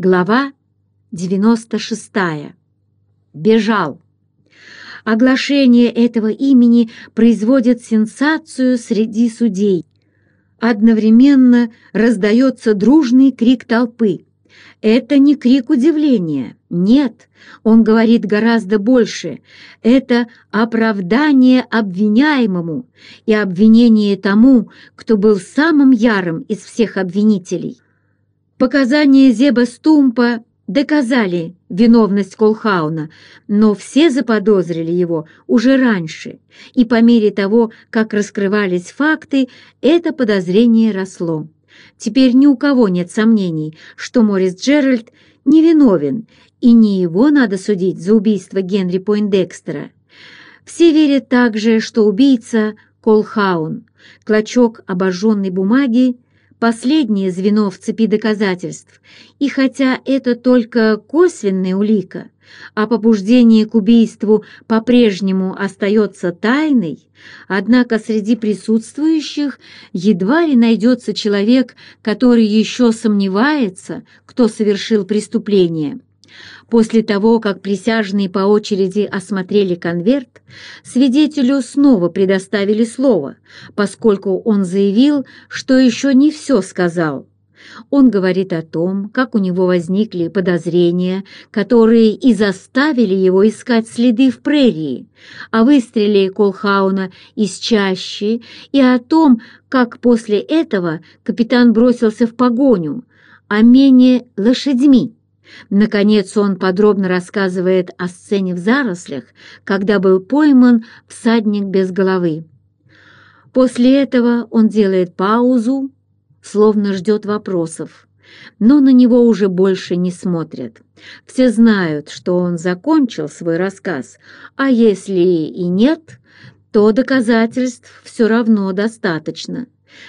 Глава 96. Бежал. Оглашение этого имени производит сенсацию среди судей. Одновременно раздается дружный крик толпы. Это не крик удивления. Нет, он говорит гораздо больше. Это оправдание обвиняемому и обвинение тому, кто был самым ярым из всех обвинителей. Показания Зеба Стумпа доказали виновность Колхауна, но все заподозрили его уже раньше, и по мере того, как раскрывались факты, это подозрение росло. Теперь ни у кого нет сомнений, что Морис Джеральд невиновен, и не его надо судить за убийство Генри Пойндекстера. Все верят также, что убийца — Колхаун, клочок обожженной бумаги последнее звено в цепи доказательств, и хотя это только косвенная улика, а побуждение к убийству по-прежнему остается тайной, однако среди присутствующих едва ли найдется человек, который еще сомневается, кто совершил преступление. После того, как присяжные по очереди осмотрели конверт, свидетелю снова предоставили слово, поскольку он заявил, что еще не все сказал. Он говорит о том, как у него возникли подозрения, которые и заставили его искать следы в прерии, о выстреле Колхауна из чащи и о том, как после этого капитан бросился в погоню, о мене лошадьми. Наконец он подробно рассказывает о сцене в зарослях, когда был пойман всадник без головы. После этого он делает паузу, словно ждет вопросов, но на него уже больше не смотрят. Все знают, что он закончил свой рассказ, а если и нет, то доказательств все равно достаточно.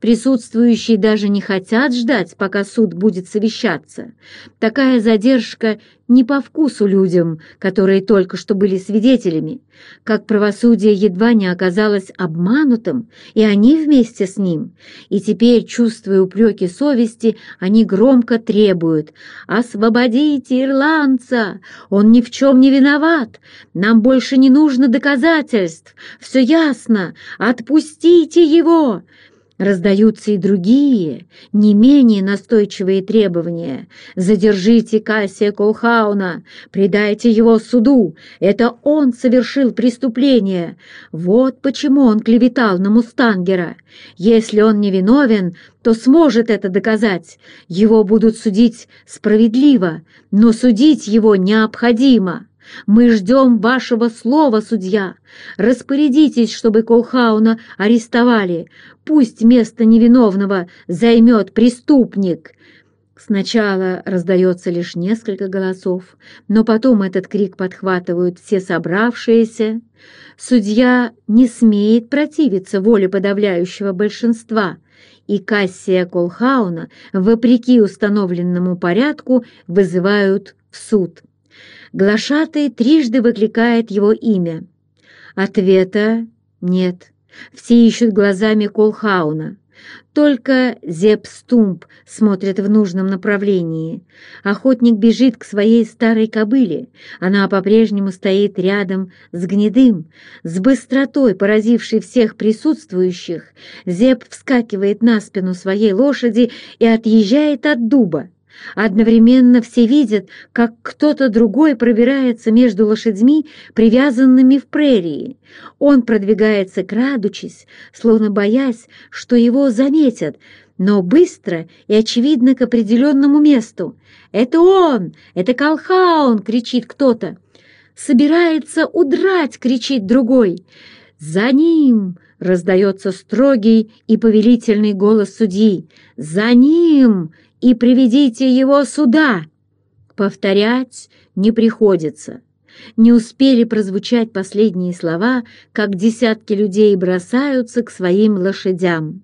Присутствующие даже не хотят ждать, пока суд будет совещаться. Такая задержка не по вкусу людям, которые только что были свидетелями, как правосудие едва не оказалось обманутым, и они вместе с ним. И теперь, чувствуя упреки совести, они громко требуют «Освободите ирландца! Он ни в чем не виноват! Нам больше не нужно доказательств! Все ясно! Отпустите его!» Раздаются и другие, не менее настойчивые требования. «Задержите Кассия Колхауна! Предайте его суду! Это он совершил преступление! Вот почему он клеветал на Мустангера! Если он невиновен, то сможет это доказать. Его будут судить справедливо, но судить его необходимо!» Мы ждем вашего слова, судья. Распорядитесь, чтобы Колхауна арестовали. Пусть место невиновного займет преступник». Сначала раздается лишь несколько голосов, но потом этот крик подхватывают все собравшиеся. Судья не смеет противиться воле подавляющего большинства, и Кассия Колхауна, вопреки установленному порядку, вызывают в суд. Глашатый трижды выкликает его имя. Ответа нет. Все ищут глазами Колхауна. Только Зеп Стумп смотрит в нужном направлении. Охотник бежит к своей старой кобыле. Она по-прежнему стоит рядом с гнедым. С быстротой, поразившей всех присутствующих, Зеп вскакивает на спину своей лошади и отъезжает от дуба. Одновременно все видят, как кто-то другой пробирается между лошадьми, привязанными в прерии. Он продвигается, крадучись, словно боясь, что его заметят, но быстро и, очевидно, к определенному месту. «Это он! Это Колхаун!» — кричит кто-то. «Собирается удрать!» — кричит другой. «За ним!» — раздается строгий и повелительный голос судьи. «За ним!» И приведите его сюда!» Повторять не приходится. Не успели прозвучать последние слова, как десятки людей бросаются к своим лошадям.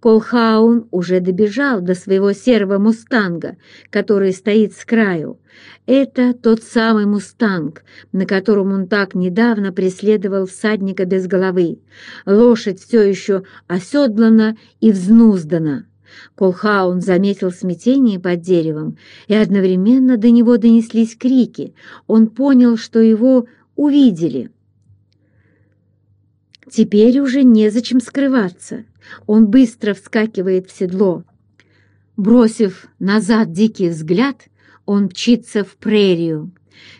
Колхаун уже добежал до своего серого мустанга, который стоит с краю. Это тот самый мустанг, на котором он так недавно преследовал всадника без головы. Лошадь все еще оседлана и взнуздана. Колхаун заметил смятение под деревом, и одновременно до него донеслись крики. Он понял, что его увидели. Теперь уже незачем скрываться. Он быстро вскакивает в седло. Бросив назад дикий взгляд, он мчится в прерию.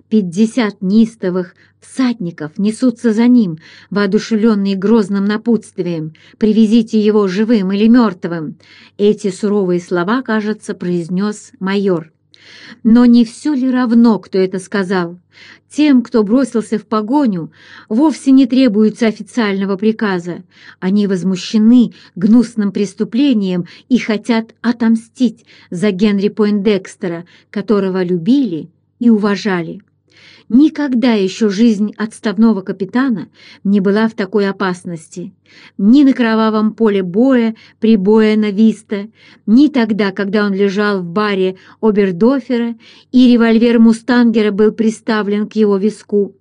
Пятьдесят нистовых всадников несутся за ним, воодушевленные грозным напутствием «Привезите его живым или мертвым!» Эти суровые слова, кажется, произнес майор. Но не все ли равно, кто это сказал? Тем, кто бросился в погоню, вовсе не требуется официального приказа. Они возмущены гнусным преступлением и хотят отомстить за Генри Пойндекстера, которого любили и уважали. Никогда еще жизнь отставного капитана не была в такой опасности. Ни на кровавом поле боя при бое на Виста, ни тогда, когда он лежал в баре Обердофера и револьвер Мустангера был приставлен к его виску.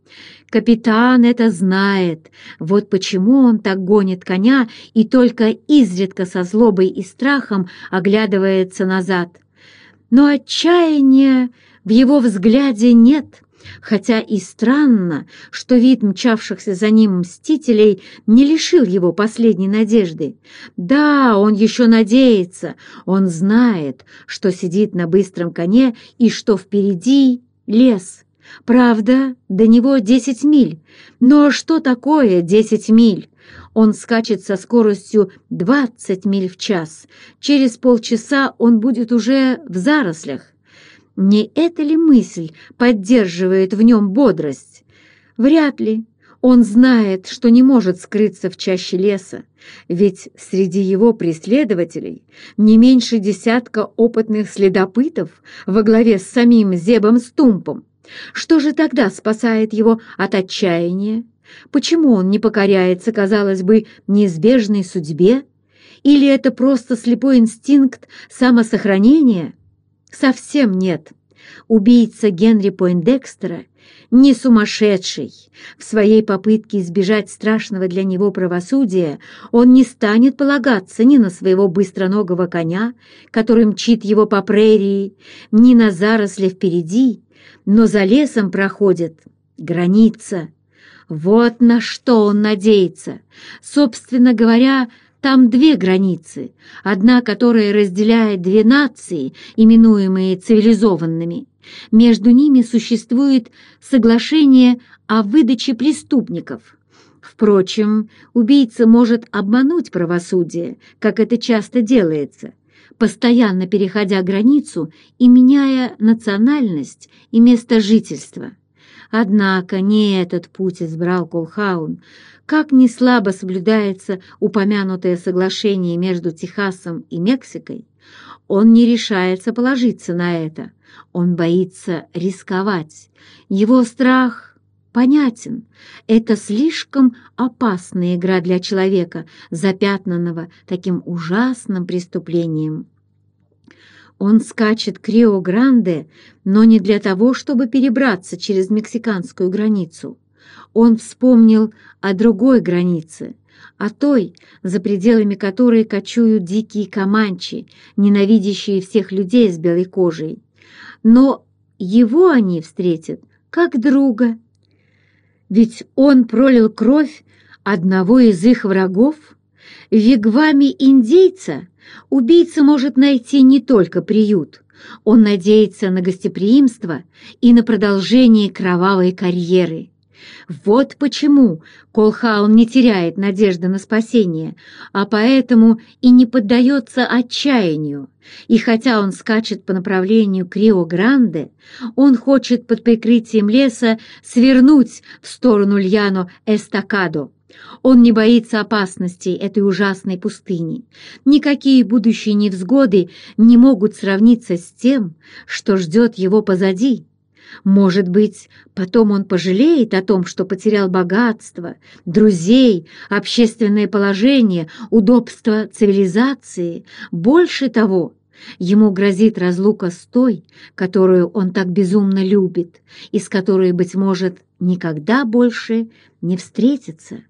Капитан это знает, вот почему он так гонит коня и только изредка со злобой и страхом оглядывается назад. Но отчаяния в его взгляде нет хотя и странно, что вид мчавшихся за ним мстителей не лишил его последней надежды. Да, он еще надеется, он знает, что сидит на быстром коне и что впереди лес. Правда, до него десять миль. Но что такое десять миль? Он скачет со скоростью двадцать миль в час. Через полчаса он будет уже в зарослях. Не эта ли мысль поддерживает в нем бодрость? Вряд ли. Он знает, что не может скрыться в чаще леса, ведь среди его преследователей не меньше десятка опытных следопытов во главе с самим Зебом Стумпом. Что же тогда спасает его от отчаяния? Почему он не покоряется, казалось бы, неизбежной судьбе? Или это просто слепой инстинкт самосохранения – Совсем нет. Убийца Генри Пойндекстера не сумасшедший. В своей попытке избежать страшного для него правосудия он не станет полагаться ни на своего быстроногого коня, который мчит его по прерии, ни на заросли впереди, но за лесом проходит граница. Вот на что он надеется. Собственно говоря, там две границы, одна, которая разделяет две нации, именуемые цивилизованными. Между ними существует соглашение о выдаче преступников. Впрочем, убийца может обмануть правосудие, как это часто делается, постоянно переходя границу и меняя национальность и место жительства. Однако не этот путь избрал Колхаун. Как ни слабо соблюдается упомянутое соглашение между Техасом и Мексикой, он не решается положиться на это. Он боится рисковать. Его страх понятен. Это слишком опасная игра для человека, запятнанного таким ужасным преступлением. Он скачет к Рио-Гранде, но не для того, чтобы перебраться через мексиканскую границу. Он вспомнил о другой границе, о той, за пределами которой кочуют дикие команчи, ненавидящие всех людей с белой кожей. Но его они встретят как друга. Ведь он пролил кровь одного из их врагов в вигваме индейца — Убийца может найти не только приют, он надеется на гостеприимство и на продолжение кровавой карьеры. Вот почему Колхаун не теряет надежды на спасение, а поэтому и не поддается отчаянию. И хотя он скачет по направлению к Рио-Гранде, он хочет под прикрытием леса свернуть в сторону Льяно-Эстакадо. Он не боится опасностей этой ужасной пустыни. Никакие будущие невзгоды не могут сравниться с тем, что ждет его позади. Может быть, потом он пожалеет о том, что потерял богатство, друзей, общественное положение, удобство цивилизации. Больше того, ему грозит разлука с той, которую он так безумно любит и с которой, быть может, никогда больше не встретится.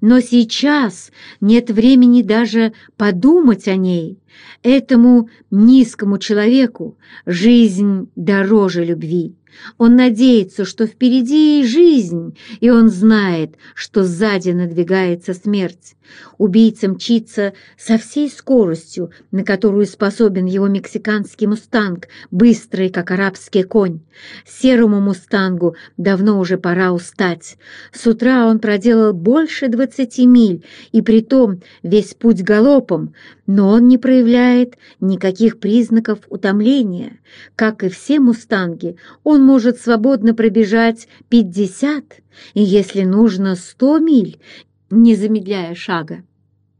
Но сейчас нет времени даже подумать о ней. Этому низкому человеку жизнь дороже любви. Он надеется, что впереди жизнь, и он знает, что сзади надвигается смерть. Убийца мчится со всей скоростью, на которую способен его мексиканский мустанг, быстрый, как арабский конь. Серому мустангу давно уже пора устать. С утра он проделал больше двадцати миль, и притом весь путь галопом, но он не проявляет никаких признаков утомления. Как и все мустанги, он может свободно пробежать пятьдесят, и если нужно сто миль, не замедляя шага.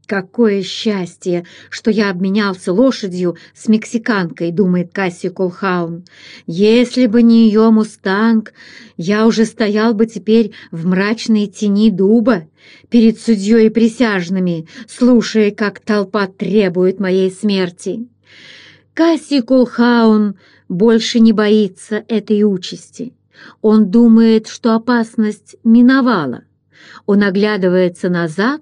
«Какое счастье, что я обменялся лошадью с мексиканкой», — думает Касси Колхаун. «Если бы не ее мустанг, я уже стоял бы теперь в мрачной тени дуба перед судьей и присяжными, слушая, как толпа требует моей смерти». Касси Колхаун больше не боится этой участи. Он думает, что опасность миновала. Он оглядывается назад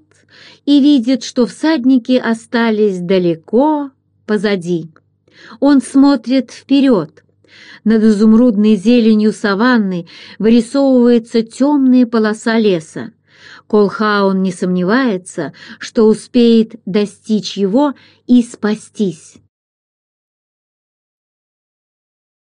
и видит, что всадники остались далеко позади. Он смотрит вперед. Над изумрудной зеленью саванны вырисовывается темная полоса леса. Колхаун не сомневается, что успеет достичь его и спастись.